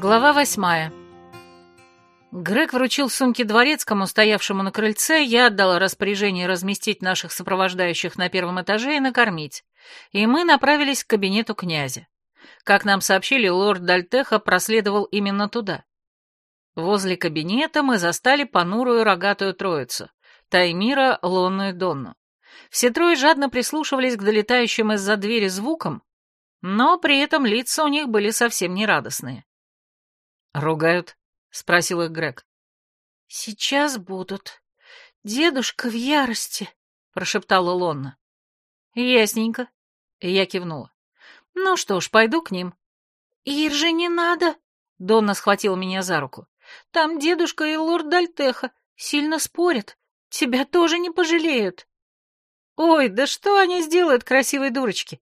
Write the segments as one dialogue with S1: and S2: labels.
S1: Глава восьмая. Грег вручил сумки дворецкому, стоявшему на крыльце, я отдала распоряжение разместить наших сопровождающих на первом этаже и накормить, и мы направились к кабинету князя. Как нам сообщили, лорд Дальтеха проследовал именно туда. Возле кабинета мы застали понурую рогатую троицу — Таймира, Лонну и Донну. Все трое жадно прислушивались к долетающим из-за двери звукам, но при этом лица у них были совсем нерадостные. «Ругают?» — спросил их Грег.
S2: «Сейчас будут. Дедушка в ярости», — прошептала Лонна.
S1: «Ясненько». Я кивнула. «Ну что ж, пойду к ним».
S2: «Ирже не надо», —
S1: Донна схватила меня за руку.
S2: «Там дедушка и лорд Дальтеха сильно спорят. Тебя тоже не пожалеют».
S1: «Ой, да что они сделают, красивой дурочки?»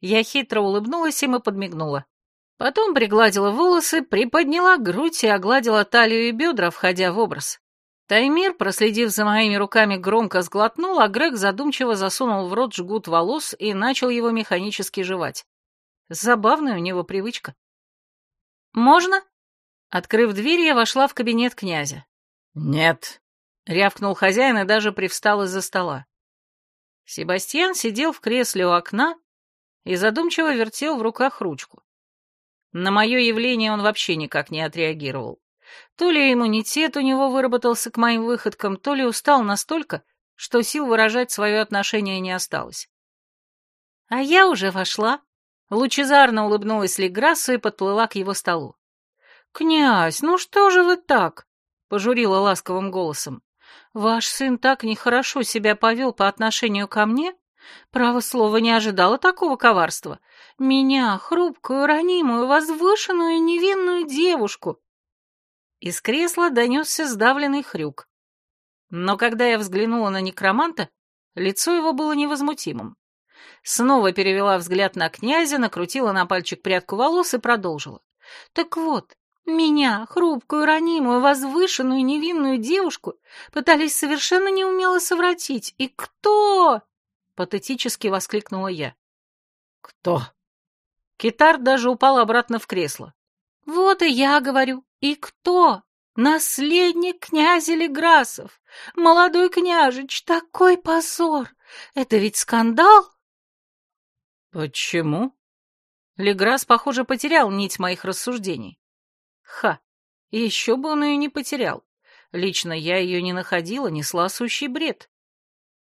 S1: Я хитро улыбнулась и подмигнула. Потом пригладила волосы, приподняла грудь и огладила талию и бедра, входя в образ. Таймир, проследив за моими руками, громко сглотнул, а Грег задумчиво засунул в рот жгут волос и начал его механически жевать. Забавная у него привычка. «Можно?» Открыв дверь, я вошла в кабинет князя.
S3: «Нет», —
S1: рявкнул хозяин и даже привстал из-за стола. Себастьян сидел в кресле у окна и задумчиво вертел в руках ручку. На мое явление он вообще никак не отреагировал. То ли иммунитет у него выработался к моим выходкам, то ли устал настолько, что сил выражать свое отношение не осталось. А я уже вошла. Лучезарно улыбнулась Леграссу и подплыла к его столу. «Князь, ну что же вы так?» — пожурила ласковым голосом. «Ваш сын так нехорошо себя повел по отношению ко мне, Право слово, не ожидала такого коварства. Меня, хрупкую, ранимую, возвышенную невинную девушку. Из кресла донесся сдавленный хрюк. Но когда я взглянула на некроманта, лицо его было невозмутимым. Снова перевела взгляд на князя, накрутила на пальчик прядку волос и продолжила. «Так вот, меня, хрупкую, ранимую, возвышенную, невинную девушку, пытались совершенно неумело совратить. И кто?» — патетически воскликнула я.
S3: «Кто?»
S1: Китар даже упал обратно в кресло. «Вот и я говорю. И кто? Наследник князя Леграсов. Молодой княжич, такой позор! Это ведь скандал?»
S3: «Почему?»
S1: Леграс, похоже, потерял нить моих рассуждений. Ха, еще бы он ее не потерял. Лично я ее не находила, несла сущий бред.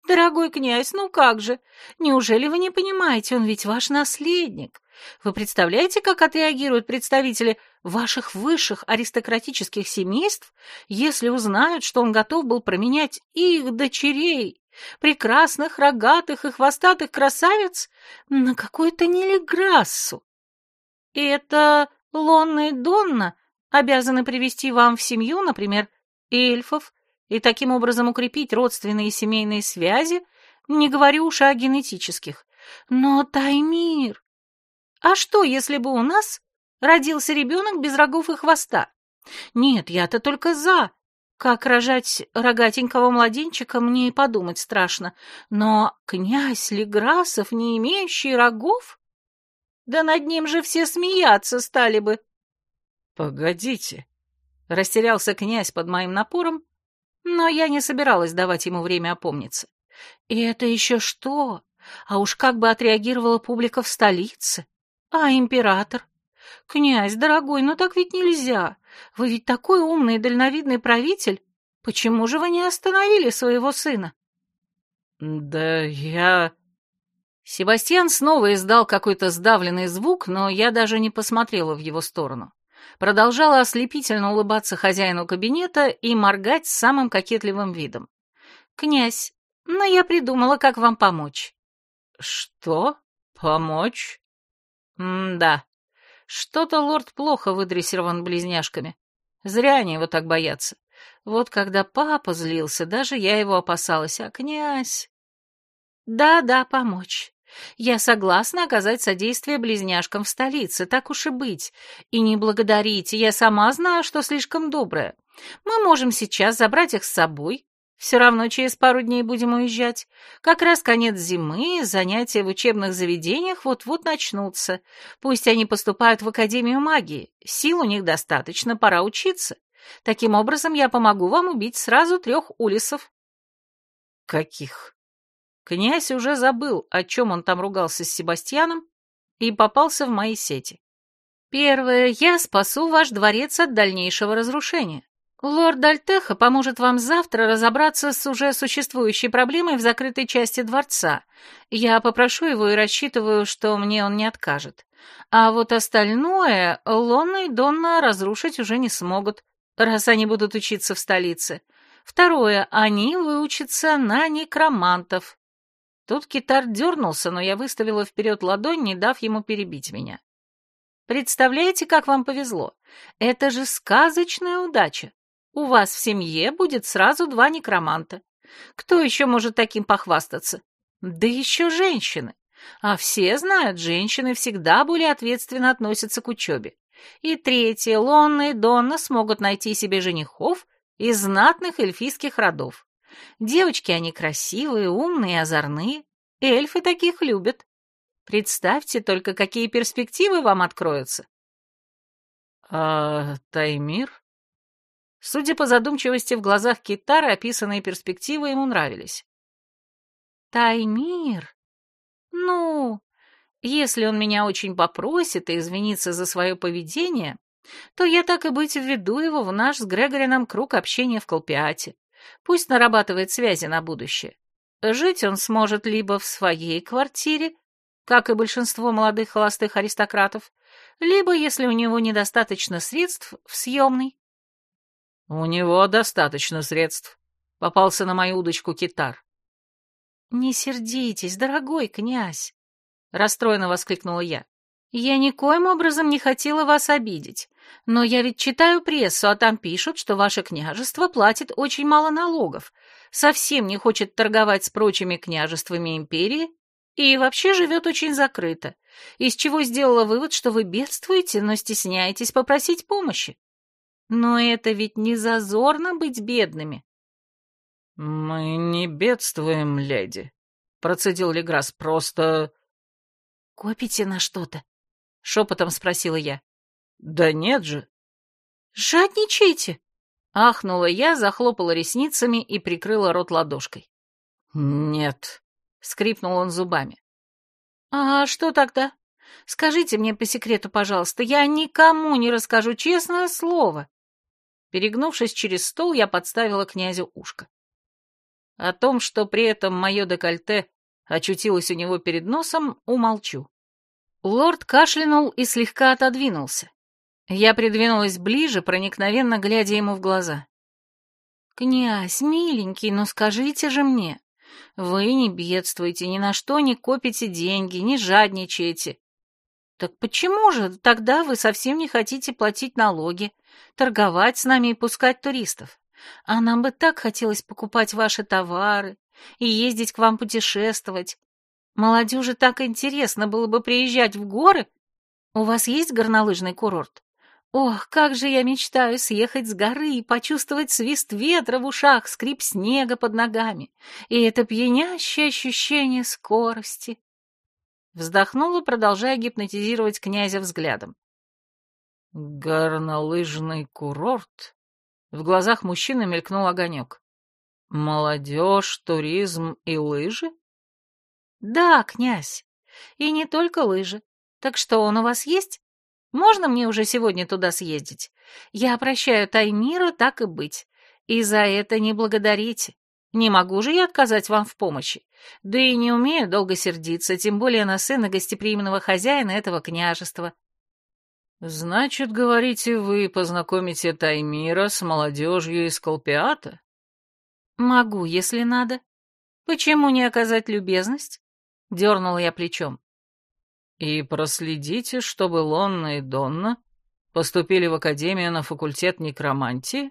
S1: «Дорогой князь, ну как же? Неужели вы не понимаете, он ведь ваш наследник? Вы представляете, как отреагируют представители ваших высших аристократических семейств, если узнают, что он готов был променять их дочерей, прекрасных, рогатых и хвостатых красавиц, на какую-то нелеграссу? И это Лонна и Донна обязаны привести вам в семью, например, эльфов и таким образом укрепить родственные и семейные связи, не говорю уж о генетических. Но, Таймир, а что, если бы у нас родился ребенок без рогов и хвоста? Нет, я-то только за. Как рожать рогатенького младенчика, мне и подумать страшно. Но князь Леграсов, не имеющий рогов? Да над ним же все смеяться стали бы.
S3: Погодите.
S1: Растерялся князь под моим напором но я не собиралась давать ему время опомниться. И это еще что? А уж как бы отреагировала публика в столице? А император? Князь, дорогой, ну так ведь нельзя. Вы ведь такой умный и дальновидный правитель. Почему же вы не остановили своего сына?
S3: Да я...
S1: Себастьян снова издал какой-то сдавленный звук, но я даже не посмотрела в его сторону продолжала ослепительно улыбаться хозяину кабинета и моргать с самым кокетливым видом. «Князь, но я придумала, как вам помочь».
S3: «Что? Помочь?»
S1: «М-да. Что-то лорд плохо выдрессирован близняшками. Зря они его так боятся. Вот когда папа злился, даже я его опасалась, а князь...» «Да-да, помочь. Я согласна оказать содействие близняшкам в столице, так уж и быть. И не благодарите, я сама знаю, что слишком добрая. Мы можем сейчас забрать их с собой, Все равно через пару дней будем уезжать. Как раз конец зимы, занятия в учебных заведениях вот-вот начнутся. Пусть они поступают в Академию магии. Сил у них достаточно, пора учиться. Таким образом, я помогу вам убить сразу трех улисов.
S3: Каких?
S1: Князь уже забыл, о чем он там ругался с Себастьяном, и попался в мои сети. Первое, я спасу ваш дворец от дальнейшего разрушения. Лорд Альтеха поможет вам завтра разобраться с уже существующей проблемой в закрытой части дворца. Я попрошу его и рассчитываю, что мне он не откажет. А вот остальное Лонна и Донна разрушить уже не смогут, раз они будут учиться в столице. Второе, они выучатся на некромантов. Тут китар дернулся, но я выставила вперед ладонь, не дав ему перебить меня. Представляете, как вам повезло? Это же сказочная удача. У вас в семье будет сразу два некроманта. Кто еще может таким похвастаться? Да еще женщины. А все знают, женщины всегда более ответственно относятся к учебе. И третье, Лонна и Донна смогут найти себе женихов из знатных эльфийских родов. Девочки они красивые, умные озорные. Эльфы таких любят. Представьте только, какие перспективы вам откроются.
S3: — А Таймир?
S1: Судя по задумчивости в глазах Китара, описанные перспективы ему нравились. «Таймир? Ну, если он меня очень попросит и извинится за свое поведение, то я так и быть введу его в наш с Грегорином круг общения в Колпиате. Пусть нарабатывает связи на будущее. Жить он сможет либо в своей квартире, как и большинство молодых холостых аристократов, либо, если у него недостаточно средств, в съемной.
S3: «У него достаточно средств», — попался на мою удочку китар.
S1: «Не сердитесь, дорогой князь», — расстроенно воскликнула я. «Я никоим образом не хотела вас обидеть, но я ведь читаю прессу, а там пишут, что ваше княжество платит очень мало налогов, совсем не хочет торговать с прочими княжествами империи и вообще живет очень закрыто, из чего сделала вывод, что вы бедствуете, но стесняетесь попросить помощи. Но это ведь не зазорно быть бедными.
S3: Мы не бедствуем, леди, процедил Леграс, просто...
S1: Копите на что-то? Шепотом спросила я.
S3: Да нет же.
S1: Жадничайте! Ахнула я, захлопала ресницами и прикрыла рот ладошкой.
S3: «Нет», — скрипнул он зубами.
S1: «А что тогда? Скажите мне по секрету, пожалуйста, я никому не расскажу честное слово». Перегнувшись через стол, я подставила князю ушко. О том, что при этом мое декольте очутилось у него перед носом, умолчу. Лорд кашлянул и слегка отодвинулся. Я придвинулась ближе, проникновенно глядя ему в глаза. «Князь, миленький, ну скажите же мне, вы не бедствуете, ни на что не копите деньги, не жадничаете. Так почему же тогда вы совсем не хотите платить налоги, торговать с нами и пускать туристов? А нам бы так хотелось покупать ваши товары и ездить к вам путешествовать. Молодежи так интересно было бы приезжать в горы. У вас есть горнолыжный курорт? Ох, как же я мечтаю съехать с горы и почувствовать свист ветра в ушах, скрип снега под ногами и это пьянящее ощущение скорости. Вздохнула, продолжая гипнотизировать князя взглядом.
S3: «Горнолыжный курорт?» В глазах мужчины мелькнул огонек. «Молодежь, туризм и лыжи?»
S1: «Да, князь. И не только лыжи. Так что, он у вас есть? Можно мне уже сегодня туда съездить? Я прощаю Таймира, так и быть. И за это не благодарите. Не могу же я отказать вам в помощи. Да и не умею долго сердиться, тем более на сына гостеприимного хозяина этого княжества.
S3: Значит, говорите, вы познакомите Таймира с молодежью из Колпиата?
S1: Могу, если надо. Почему не оказать любезность? Дернула я плечом.
S3: И проследите, чтобы Лонна и Донна поступили в Академию на факультет некромантии?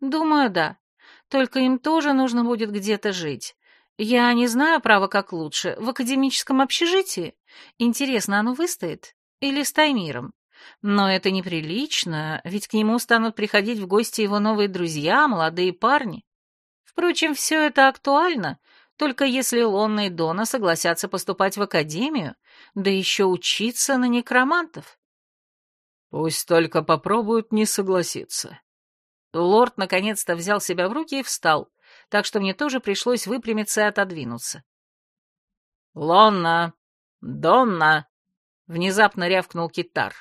S1: Думаю, да. Только им тоже нужно будет где-то жить. Я не знаю, право, как лучше. В академическом общежитии? Интересно, оно выстоит? Или с Таймиром? Но это неприлично, ведь к нему станут приходить в гости его новые друзья, молодые парни. Впрочем, все это актуально, только если Лонна и Дона согласятся поступать в академию, да еще учиться на некромантов.
S3: Пусть только попробуют не согласиться.
S1: Лорд наконец-то взял себя в руки и встал, так что мне тоже пришлось выпрямиться и отодвинуться. «Лонна! Донна!» — внезапно рявкнул китар.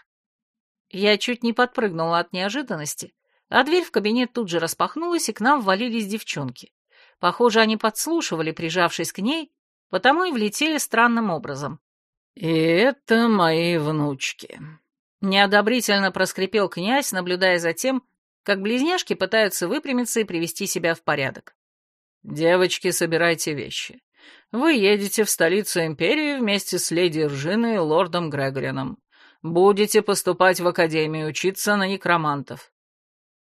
S1: Я чуть не подпрыгнула от неожиданности, а дверь в кабинет тут же распахнулась, и к нам ввалились девчонки. Похоже, они подслушивали, прижавшись к ней, потому и влетели странным образом.
S3: «И это мои внучки», — неодобрительно проскрипел князь, наблюдая за тем, как близняшки пытаются выпрямиться и привести себя в порядок. «Девочки, собирайте вещи. Вы едете в столицу империи вместе с леди Ржиной и лордом Грегорином. Будете поступать в академию, учиться на некромантов».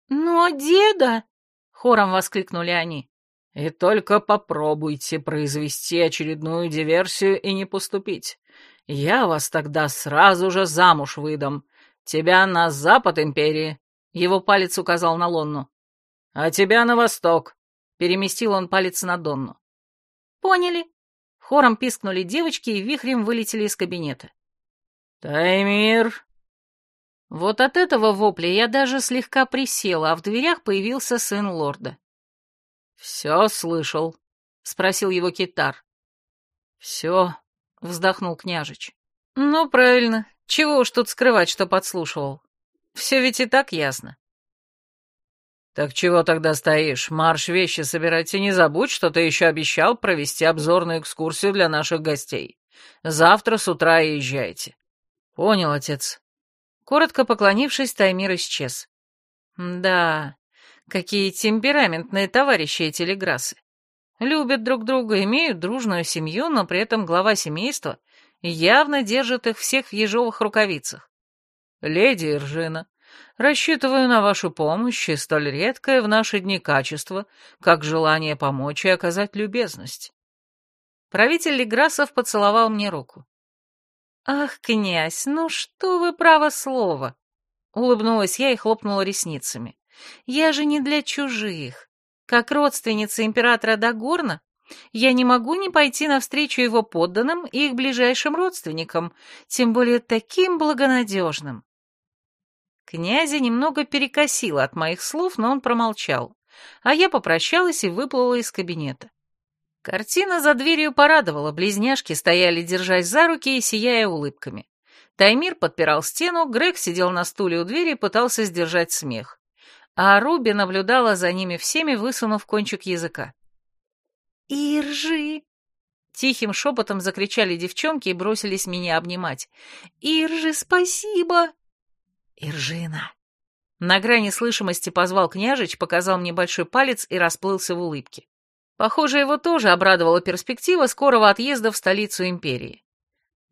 S2: «Ну, а деда?» — хором воскликнули они.
S3: «И только попробуйте произвести очередную диверсию и не поступить. Я вас тогда сразу же замуж выдам. Тебя на запад империи, его палец указал на Лонну. «А тебя на восток!» Переместил он палец на Донну.
S1: «Поняли!» Хором пискнули девочки и вихрем вылетели из кабинета.
S3: «Таймир!»
S1: Вот от этого вопля я даже слегка присела, а в дверях появился сын лорда.
S3: «Все слышал?» — спросил его китар.
S1: «Все», — вздохнул княжич. «Ну, правильно. Чего уж тут скрывать, что подслушивал. Все ведь и так ясно.
S3: Так чего тогда стоишь? Марш вещи собирать и не забудь, что ты еще обещал провести обзорную экскурсию для наших гостей. Завтра с утра езжайте.
S1: Понял, отец. Коротко поклонившись, Таймир исчез. Да, какие темпераментные товарищи эти леграсы. Любят друг друга, имеют дружную семью, но при этом глава семейства явно держит их всех в ежовых рукавицах.
S3: «Леди Иржина, рассчитываю на вашу помощь и столь редкое в наши дни качество, как желание помочь и оказать любезность».
S1: Правитель Леграсов поцеловал мне руку. «Ах, князь, ну что вы, право слово!» Улыбнулась я и хлопнула ресницами. «Я же не для чужих. Как родственница императора Дагорна, я не могу не пойти навстречу его подданным и их ближайшим родственникам, тем более таким благонадежным. Князя немного перекосило от моих слов, но он промолчал, а я попрощалась и выплыла из кабинета. Картина за дверью порадовала, близняшки стояли, держась за руки и сияя улыбками. Таймир подпирал стену, Грег сидел на стуле у двери и пытался сдержать смех. А Руби наблюдала за ними всеми, высунув кончик языка.
S2: «Иржи!»
S1: Тихим шепотом закричали девчонки и бросились меня обнимать.
S2: «Иржи, спасибо!»
S1: «Иржина!» На грани слышимости позвал княжич, показал мне большой палец и расплылся в улыбке. Похоже, его тоже обрадовала перспектива скорого отъезда в столицу империи.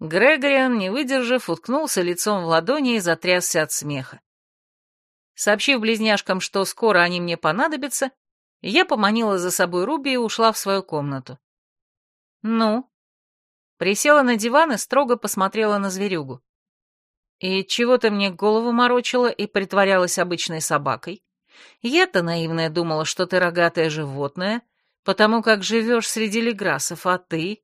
S1: Грегориан, не выдержав, уткнулся лицом в ладони и затрясся от смеха. Сообщив близняшкам, что скоро они мне понадобятся, я поманила за собой Руби и ушла в свою комнату. «Ну?» Присела на диван и строго посмотрела на зверюгу. И чего ты мне голову морочила и притворялась обычной собакой? Я-то наивная думала, что ты рогатое животное, потому как живешь среди леграсов, а ты...»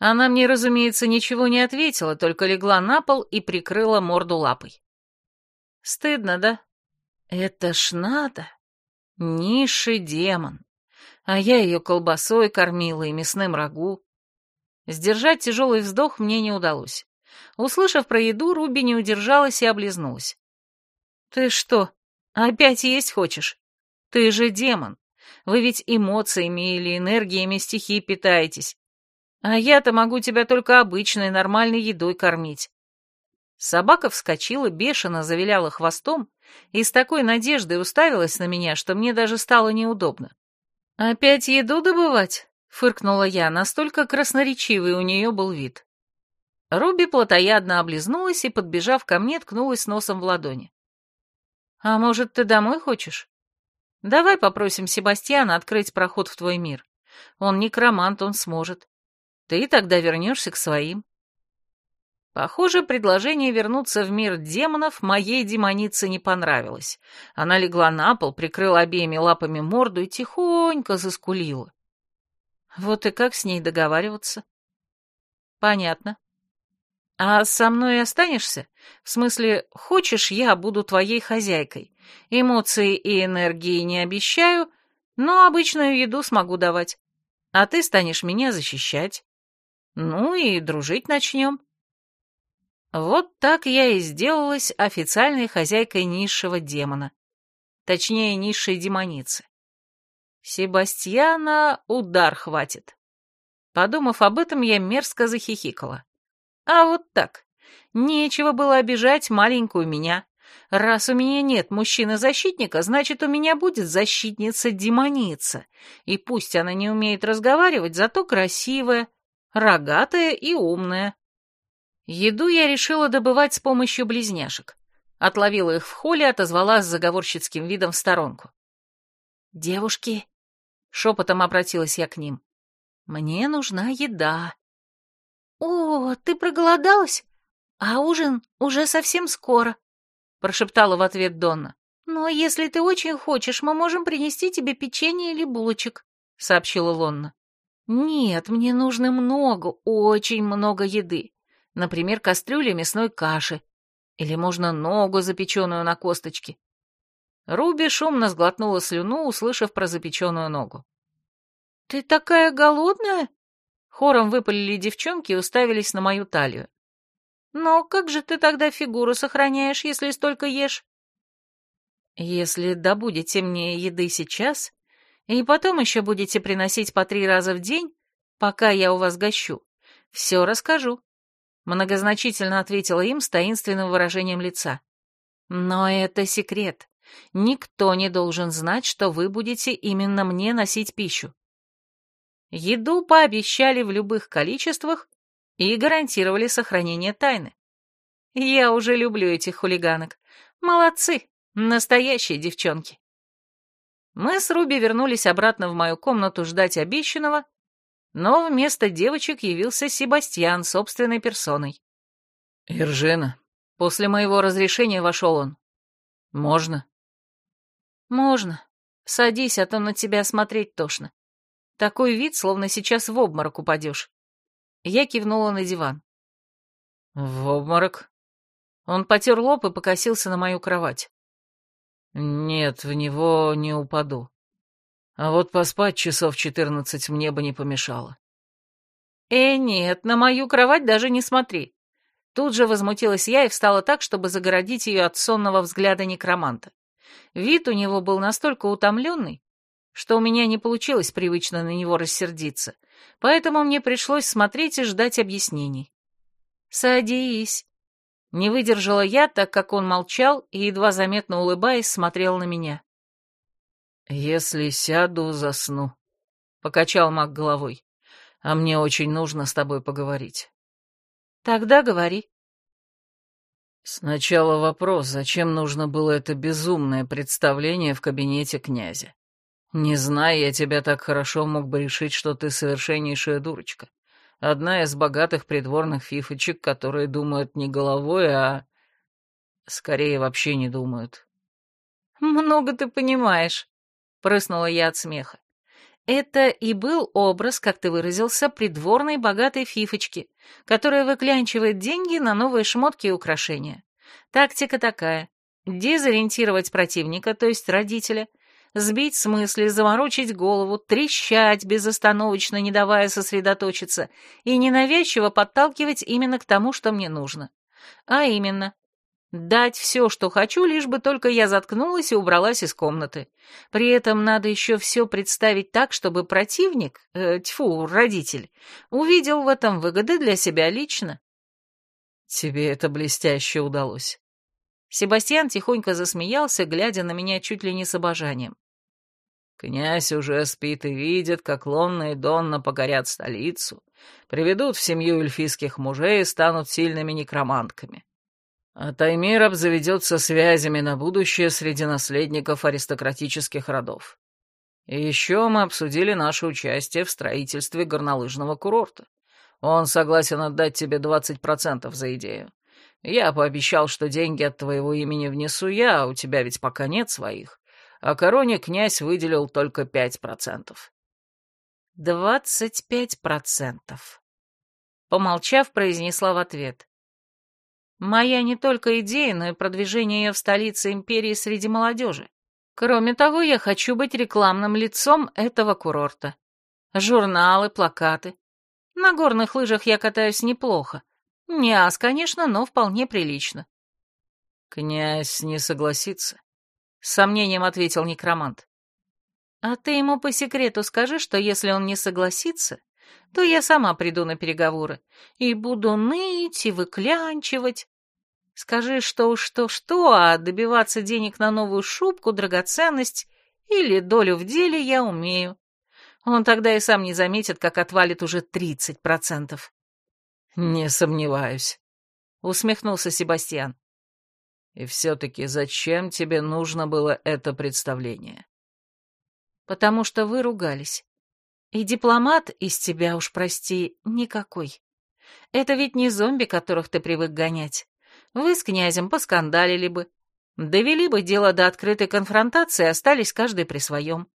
S1: Она мне, разумеется, ничего не ответила, только легла на пол и прикрыла морду лапой. «Стыдно, да? Это ж надо!» Низший демон. А я ее колбасой кормила и мясным рагу. Сдержать тяжелый вздох мне не удалось. Услышав про еду, Руби не удержалась и облизнулась. «Ты что, опять есть хочешь? Ты же демон. Вы ведь эмоциями или энергиями стихии питаетесь. А я-то могу тебя только обычной нормальной едой кормить. Собака вскочила, бешено завиляла хвостом и с такой надеждой уставилась на меня, что мне даже стало неудобно. «Опять еду добывать?» — фыркнула я, настолько красноречивый у нее был вид. Руби плотоядно облизнулась и, подбежав ко мне, ткнулась носом в ладони. «А может, ты домой хочешь? Давай попросим Себастьяна открыть проход в твой мир. Он некромант, он сможет. Ты тогда вернешься к своим». Похоже, предложение вернуться в мир демонов моей демонице не понравилось. Она легла на пол, прикрыла обеими лапами морду и тихонько заскулила. Вот и как с ней договариваться? Понятно. А со мной останешься? В смысле, хочешь, я буду твоей хозяйкой? Эмоции и энергии не обещаю, но обычную еду смогу давать. А ты станешь меня защищать. Ну и дружить начнем. Вот так я и сделалась официальной хозяйкой низшего демона. Точнее, низшей демоницы. Себастьяна удар хватит. Подумав об этом, я мерзко захихикала. А вот так. Нечего было обижать маленькую меня. Раз у меня нет мужчины-защитника, значит, у меня будет защитница-демоница. И пусть она не умеет разговаривать, зато красивая, рогатая и умная. Еду я решила добывать с помощью близняшек. Отловила их в холле, отозвала с заговорщицким видом в сторонку. «Девушки», — шепотом обратилась я к ним, — «мне нужна еда».
S2: «О, ты проголодалась? А ужин уже совсем скоро», — прошептала в ответ Донна. «Но если ты очень хочешь, мы можем принести тебе печенье или булочек», — сообщила Лонна. «Нет, мне нужно много, очень много еды. Например, кастрюля мясной каши. Или можно ногу, запеченную на косточке. Руби шумно сглотнула слюну, услышав про запеченную ногу. «Ты такая голодная?» Хором выпалили девчонки и уставились на мою талию. «Но как же ты тогда фигуру сохраняешь, если столько ешь?» «Если добудете мне еды сейчас, и потом еще будете приносить по три раза в день, пока я у вас гощу, все расскажу», Многозначительно ответила им с таинственным выражением лица. Но это секрет. Никто не должен знать, что вы будете именно мне носить пищу. Еду пообещали в любых количествах и гарантировали сохранение тайны. Я уже люблю этих хулиганок. Молодцы, настоящие девчонки. Мы с Руби вернулись обратно в мою комнату ждать обещанного, но вместо девочек явился Себастьян собственной персоной.
S3: «Иржина, после моего разрешения вошел он. Можно?»
S1: «Можно. Садись, а то на тебя смотреть тошно. Такой вид, словно сейчас в обморок упадешь». Я кивнула на диван.
S3: «В обморок?»
S1: Он потер лоб и покосился на мою кровать.
S3: «Нет, в него не упаду. А вот поспать часов четырнадцать мне бы не помешало.
S1: «Э, нет, на мою кровать даже не смотри». Тут же возмутилась я и встала так, чтобы загородить ее от сонного взгляда некроманта. Вид у него был настолько утомленный, что у меня не получилось привычно на него рассердиться, поэтому мне пришлось смотреть и ждать объяснений. «Садись». Не выдержала я, так как он молчал и, едва заметно улыбаясь, смотрел на меня.
S3: «Если сяду, засну», — покачал маг головой. «А мне очень нужно с тобой поговорить».
S1: «Тогда говори».
S3: Сначала вопрос, зачем нужно было это безумное представление в кабинете князя? Не зная я тебя так хорошо, мог бы решить, что ты совершеннейшая дурочка. Одна из богатых придворных фифочек, которые думают не головой, а... Скорее, вообще не думают.
S1: «Много ты понимаешь», Прыснула я от смеха. Это и был образ, как ты выразился, придворной богатой фифочки, которая выклянчивает деньги на новые шмотки и украшения. Тактика такая — дезориентировать противника, то есть родителя, сбить с мысли, заморочить голову, трещать безостановочно, не давая сосредоточиться, и ненавязчиво подталкивать именно к тому, что мне нужно. А именно, Дать все, что хочу, лишь бы только я заткнулась и убралась из комнаты. При этом надо еще все представить так, чтобы противник, э, тьфу, родитель, увидел в этом выгоды для себя лично.
S3: Тебе это блестяще удалось.
S1: Себастьян тихонько засмеялся, глядя на меня чуть ли не с обожанием.
S3: Князь уже спит и видит, как Лонна и Донна покорят столицу, приведут в семью эльфийских мужей и станут сильными некромантками. А Таймир обзаведется связями на будущее среди наследников аристократических родов. И еще мы обсудили наше участие в строительстве горнолыжного курорта. Он согласен отдать тебе 20% за идею. Я пообещал, что деньги от твоего имени внесу я, а у тебя ведь пока нет своих. А короне князь выделил только 5%.
S1: «Двадцать пять процентов», — помолчав, произнесла в ответ. «Моя не только идея, но и продвижение ее в столице империи среди молодежи. Кроме того, я хочу быть рекламным лицом этого курорта. Журналы, плакаты. На горных лыжах я катаюсь неплохо. Не ас, конечно, но вполне прилично».
S3: «Князь не согласится», — с сомнением ответил некромант.
S1: А ты ему по секрету скажи, что если он не согласится, то я сама приду на переговоры и буду ныть и выклянчивать. Скажи, что что-что, а добиваться денег на новую шубку, драгоценность или долю в деле я умею. Он тогда и сам не заметит, как отвалит уже тридцать процентов.
S3: «Не сомневаюсь», —
S1: усмехнулся Себастьян.
S3: «И все-таки зачем тебе нужно было это представление?»
S1: потому что вы ругались. И дипломат из тебя, уж прости, никакой. Это ведь не зомби, которых ты привык гонять. Вы с князем поскандалили бы, довели бы дело до открытой конфронтации остались каждый при своем.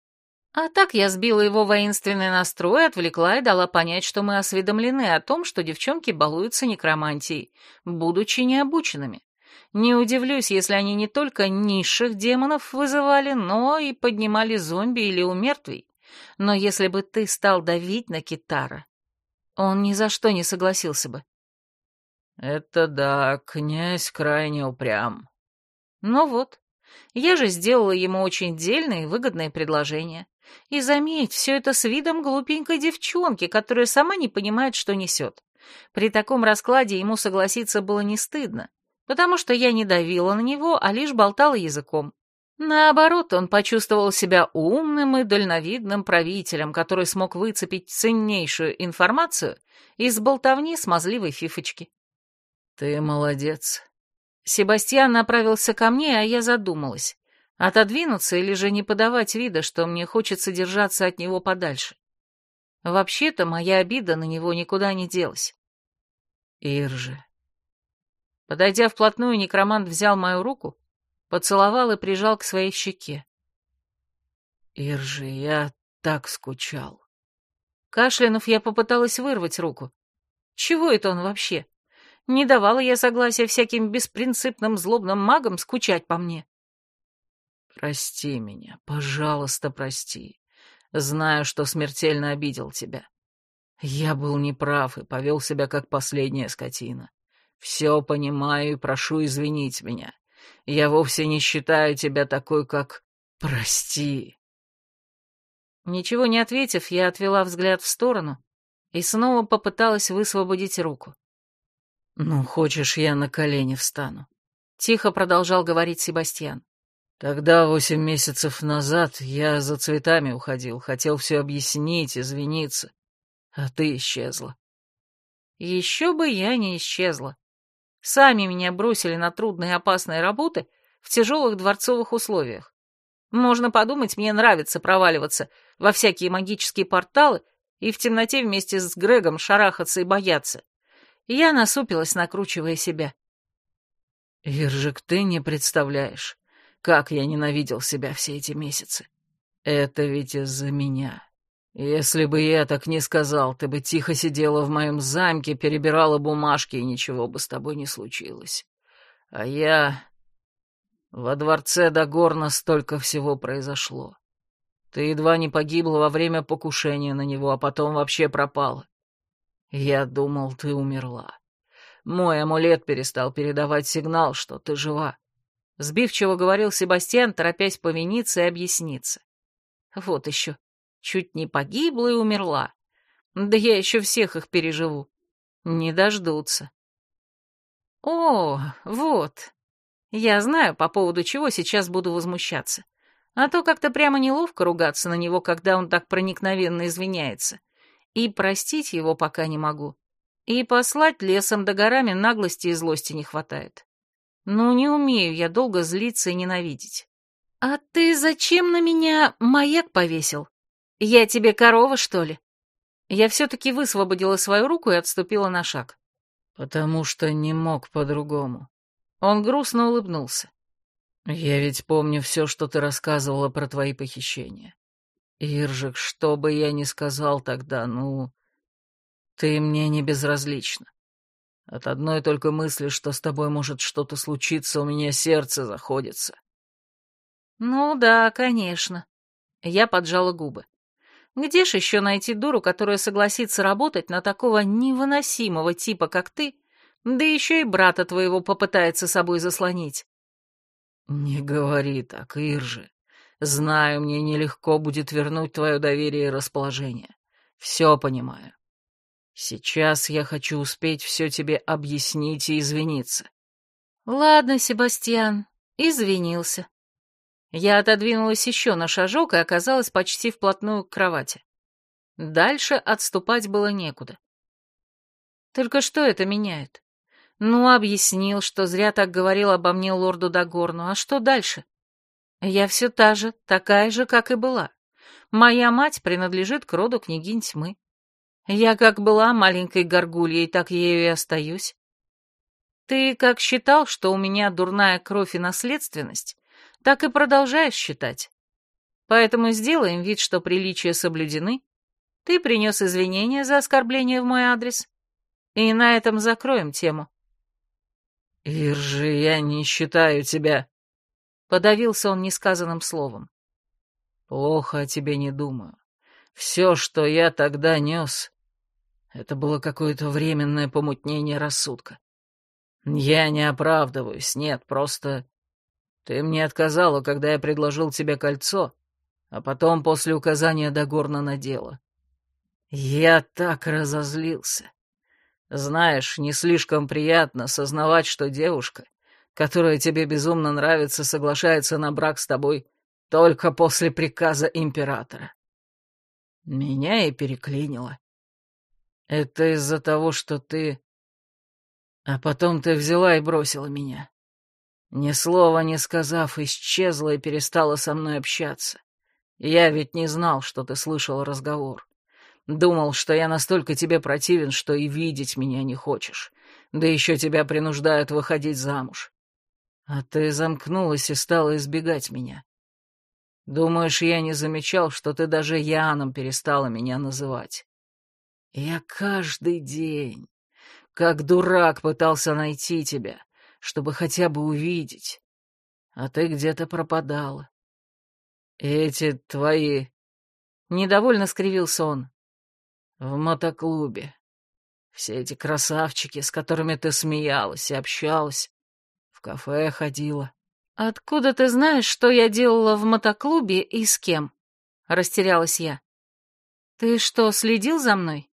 S1: А так я сбила его воинственный настрой, отвлекла и дала понять, что мы осведомлены о том, что девчонки балуются некромантией, будучи необученными. Не удивлюсь, если они не только низших демонов вызывали, но и поднимали зомби или умертвий. Но если бы ты стал давить на Китара, он ни за что не согласился бы.
S3: Это да, князь крайне упрям.
S1: Ну вот, я же сделала ему очень дельное и выгодное предложение. И заметь, все это с видом глупенькой девчонки, которая сама не понимает, что несет. При таком раскладе ему согласиться было не стыдно потому что я не давила на него, а лишь болтала языком. Наоборот, он почувствовал себя умным и дальновидным правителем, который смог выцепить ценнейшую информацию из болтовни смазливой фифочки.
S3: «Ты молодец».
S1: Себастьян направился ко мне, а я задумалась, отодвинуться или же не подавать вида, что мне хочется держаться от него подальше. Вообще-то моя обида на него никуда не делась.
S3: «Иржи,
S1: Подойдя вплотную, некромант взял мою руку, поцеловал и прижал к своей щеке.
S3: «Иржи, я так скучал».
S1: Кашлянув, я попыталась вырвать руку. Чего это он вообще? Не давала я согласия всяким беспринципным злобным магам скучать по мне.
S3: «Прости меня, пожалуйста, прости. Знаю, что смертельно обидел тебя. Я был неправ и повел себя как последняя скотина. Все понимаю и прошу извинить меня. Я вовсе не считаю тебя такой, как... Прости.
S1: Ничего не ответив, я отвела взгляд в сторону и снова попыталась высвободить руку.
S3: «Ну, хочешь, я на колени встану?»
S1: — тихо продолжал говорить Себастьян.
S3: «Тогда, восемь месяцев назад, я за цветами уходил, хотел все объяснить, извиниться, а ты исчезла».
S1: «Еще бы я не исчезла. Сами меня бросили на трудные опасные работы в тяжелых дворцовых условиях. Можно подумать, мне нравится проваливаться во всякие магические порталы и в темноте вместе с Грегом шарахаться и бояться. Я насупилась, накручивая себя.
S3: «Иржик, ты не представляешь, как я ненавидел себя все эти месяцы. Это ведь из-за меня. Если бы я так не сказал, ты бы тихо сидела в моем замке, перебирала бумажки, и ничего бы с тобой не случилось. А я... Во дворце Дагорна столько всего произошло. Ты едва не погибла во время покушения на него, а потом вообще пропала. Я думал, ты умерла. Мой амулет перестал передавать сигнал, что ты жива.
S1: Сбивчиво говорил Себастьян, торопясь повиниться и объясниться. Вот еще. Чуть не погибла и умерла. Да я еще всех их переживу. Не дождутся. О, вот. Я знаю, по поводу чего сейчас буду возмущаться. А то как-то прямо неловко ругаться на него, когда он так проникновенно извиняется. И простить его пока не могу. И послать лесом да горами наглости и злости не хватает. Ну, не умею я долго злиться и ненавидеть. «А ты зачем на меня маяк повесил?» «Я тебе корова, что ли?» Я все-таки высвободила свою руку и отступила на шаг.
S3: «Потому что не мог по-другому».
S1: Он грустно улыбнулся.
S3: «Я ведь помню все, что ты рассказывала про твои похищения. Иржик, что бы я ни сказал тогда, ну, ты мне не безразлична. От одной только мысли, что с тобой может что-то случиться, у меня сердце заходится.
S1: Ну да, конечно. Я поджала губы. Где ж еще найти дуру, которая согласится работать на такого невыносимого типа, как ты, да еще и брата твоего попытается собой заслонить?
S3: Не говори так, Иржи. Знаю, мне нелегко будет вернуть твое доверие и расположение. Все понимаю. Сейчас я хочу успеть все тебе объяснить и извиниться.
S1: Ладно, Себастьян, извинился. Я отодвинулась еще на шажок и оказалась почти вплотную к кровати. Дальше отступать было некуда. Только что это меняет? Ну, объяснил, что зря так говорил обо мне лорду Дагорну, а что дальше? Я все та же, такая же, как и была. Моя мать принадлежит к роду княгинь тьмы. Я как была маленькой горгульей, так ею и остаюсь. Ты как считал, что у меня дурная кровь и наследственность, так и продолжаешь считать. Поэтому сделаем вид, что приличия соблюдены. Ты принес извинения за оскорбление в мой адрес. И на этом закроем тему.
S3: «Иржи, я не считаю тебя...»
S1: Подавился он несказанным словом.
S3: «Плохо о тебе не думаю. Все, что я тогда нес, это было какое-то временное помутнение рассудка. Я не оправдываюсь, нет, просто... Ты мне отказала, когда я предложил тебе кольцо, а потом после указания Дагорна надела. Я так разозлился. Знаешь, не слишком приятно сознавать, что девушка, которая тебе безумно нравится, соглашается на брак с тобой только после приказа императора. Меня и переклинило. Это из-за того, что ты... А потом ты взяла и бросила меня. Ни слова не сказав, исчезла и перестала со мной общаться. Я ведь не знал, что ты слышал разговор. Думал, что я настолько тебе противен, что и видеть меня не хочешь. Да еще тебя принуждают выходить замуж. А ты замкнулась и стала избегать меня. Думаешь, я не замечал, что ты даже Яном перестала меня называть? Я каждый день, как дурак, пытался найти тебя, чтобы хотя бы увидеть. А ты где-то пропадала. Эти твои... Недовольно скривился он. В мотоклубе. Все эти красавчики, с которыми ты смеялась и общалась. В кафе ходила.
S1: «Откуда ты знаешь, что я делала в мотоклубе и с кем?» — растерялась я. «Ты что, следил за мной?»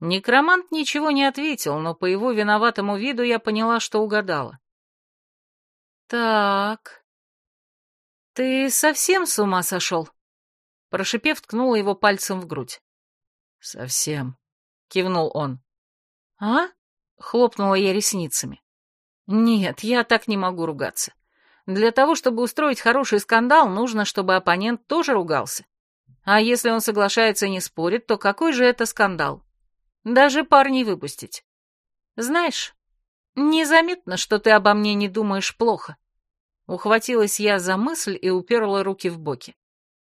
S1: Некромант ничего не ответил, но по его виноватому виду я поняла, что угадала. «Так... Ты совсем с ума сошел?» Прошипев, ткнула его пальцем в грудь.
S3: «Совсем», —
S1: кивнул он. «А?» — хлопнула я ресницами. Нет, я так не могу ругаться. Для того, чтобы устроить хороший скандал, нужно, чтобы оппонент тоже ругался. А если он соглашается и не спорит, то какой же это скандал? Даже пар не выпустить. Знаешь, незаметно, что ты обо мне не думаешь плохо. Ухватилась я за мысль и уперла руки в боки.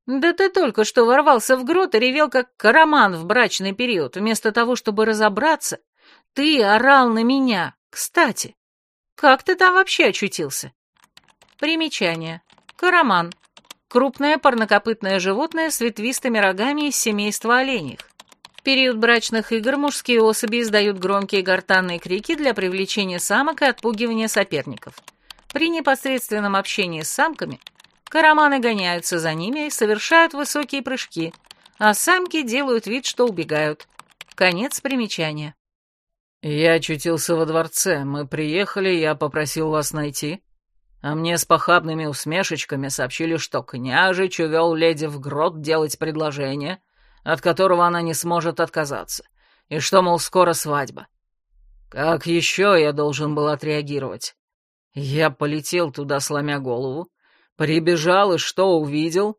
S1: Да ты только что ворвался в грот и ревел, как караман в брачный период. Вместо того, чтобы разобраться, ты орал на меня. Кстати, как ты там вообще очутился? Примечание. Караман. Крупное парнокопытное животное с ветвистыми рогами из семейства оленей. Период брачных игр мужские особи издают громкие гортанные крики для привлечения самок и отпугивания соперников. При непосредственном общении с самками караманы гоняются за ними и совершают высокие прыжки, а самки делают вид, что убегают. Конец примечания.
S3: «Я очутился во дворце. Мы приехали, я попросил вас найти. А мне с похабными усмешечками сообщили, что княжич увел леди в грот делать предложение, от которого она не сможет отказаться, и что, мол, скоро свадьба. Как еще я должен был отреагировать? Я полетел туда, сломя голову, прибежал и что увидел?»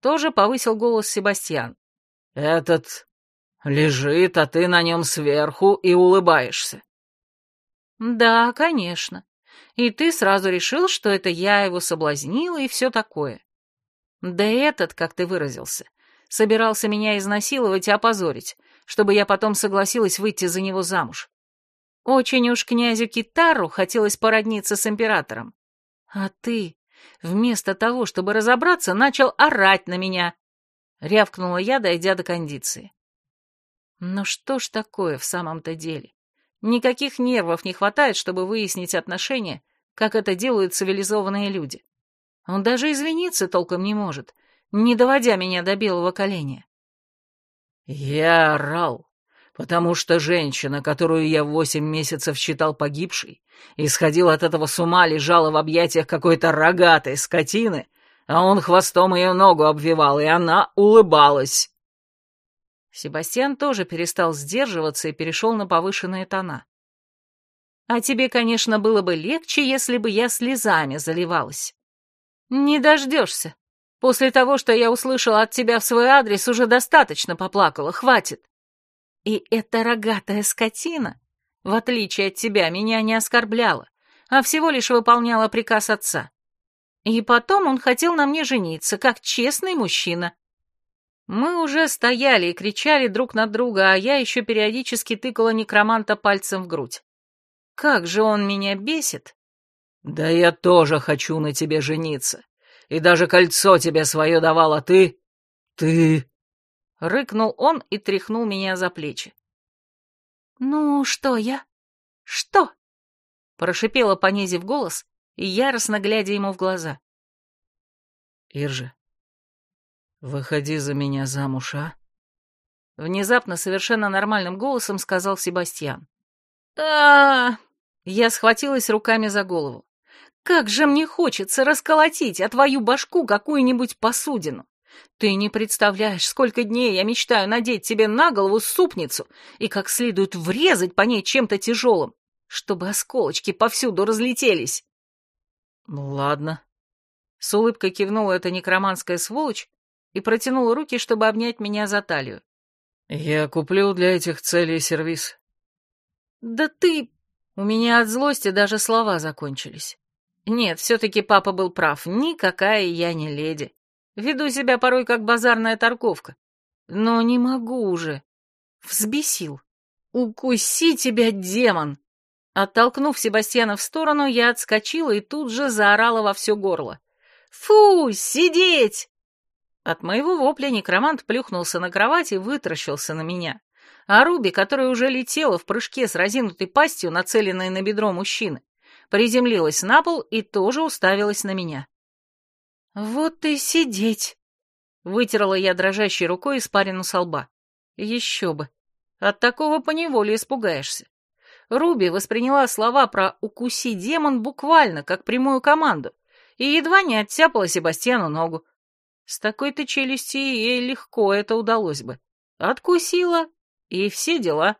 S1: Тоже повысил голос Себастьян.
S3: «Этот Лежит, а ты на нем сверху и улыбаешься.
S1: Да, конечно. И ты сразу решил, что это я его соблазнила и все такое. Да этот, как ты выразился, собирался меня изнасиловать и опозорить, чтобы я потом согласилась выйти за него замуж. Очень уж князю Китару хотелось породниться с императором. А ты, вместо того, чтобы разобраться, начал орать на меня. Рявкнула я, дойдя до кондиции. Но что ж такое в самом-то деле? Никаких нервов не хватает, чтобы выяснить отношения, как это делают цивилизованные люди. Он даже извиниться толком не может, не доводя меня до белого коленя.
S3: Я орал, потому что женщина, которую я восемь месяцев считал погибшей, исходила от этого с ума, лежала в объятиях какой-то рогатой скотины, а он хвостом ее ногу обвивал, и она улыбалась.
S1: Себастьян тоже перестал сдерживаться и перешел на повышенные тона. «А тебе, конечно, было бы легче, если бы я слезами заливалась. Не дождешься. После того, что я услышала от тебя в свой адрес, уже достаточно поплакала, хватит. И эта рогатая скотина, в отличие от тебя, меня не оскорбляла, а всего лишь выполняла приказ отца. И потом он хотел на мне жениться, как честный мужчина. Мы уже стояли и кричали друг на друга, а я еще периодически тыкала некроманта пальцем в грудь. Как же он меня бесит!
S3: Да я тоже хочу на тебе жениться. И даже кольцо тебе свое давал, а ты... Ты...
S1: Рыкнул он и тряхнул меня за плечи. «Ну, что я? Что?» Прошипела, понизив голос, и яростно глядя ему в глаза.
S3: «Иржа, «Выходи за меня замуж, а?»
S1: Внезапно, совершенно нормальным голосом сказал Себастьян. а Я схватилась руками за голову. «Как же мне хочется расколотить, а твою башку какую-нибудь посудину! Ты не представляешь, сколько дней я мечтаю надеть тебе на голову супницу и как следует врезать по ней чем-то тяжелым, чтобы осколочки повсюду разлетелись!»
S3: «Ну ладно», —
S1: с улыбкой кивнула эта некроманская сволочь, и протянул руки, чтобы обнять меня за талию.
S3: «Я куплю для этих целей сервис».
S1: «Да ты...» У меня от злости даже слова закончились. Нет, все-таки папа был прав, никакая я не леди. Веду себя порой как базарная торговка. Но не могу уже. Взбесил. «Укуси тебя, демон!» Оттолкнув Себастьяна в сторону, я отскочила и тут же заорала во все горло. «Фу, сидеть!» От моего вопля некромант плюхнулся на кровать и вытаращился на меня. А Руби, которая уже летела в прыжке с разинутой пастью, нацеленной на бедро мужчины, приземлилась на пол и тоже уставилась на меня. «Вот и сидеть!» — вытерла я дрожащей рукой испарину со лба. «Еще бы! От такого поневоле испугаешься!» Руби восприняла слова про «укуси демон» буквально, как прямую команду, и едва не оттяпала Себастьяну ногу. С такой-то челюсти ей легко это удалось бы. Откусила, и все дела.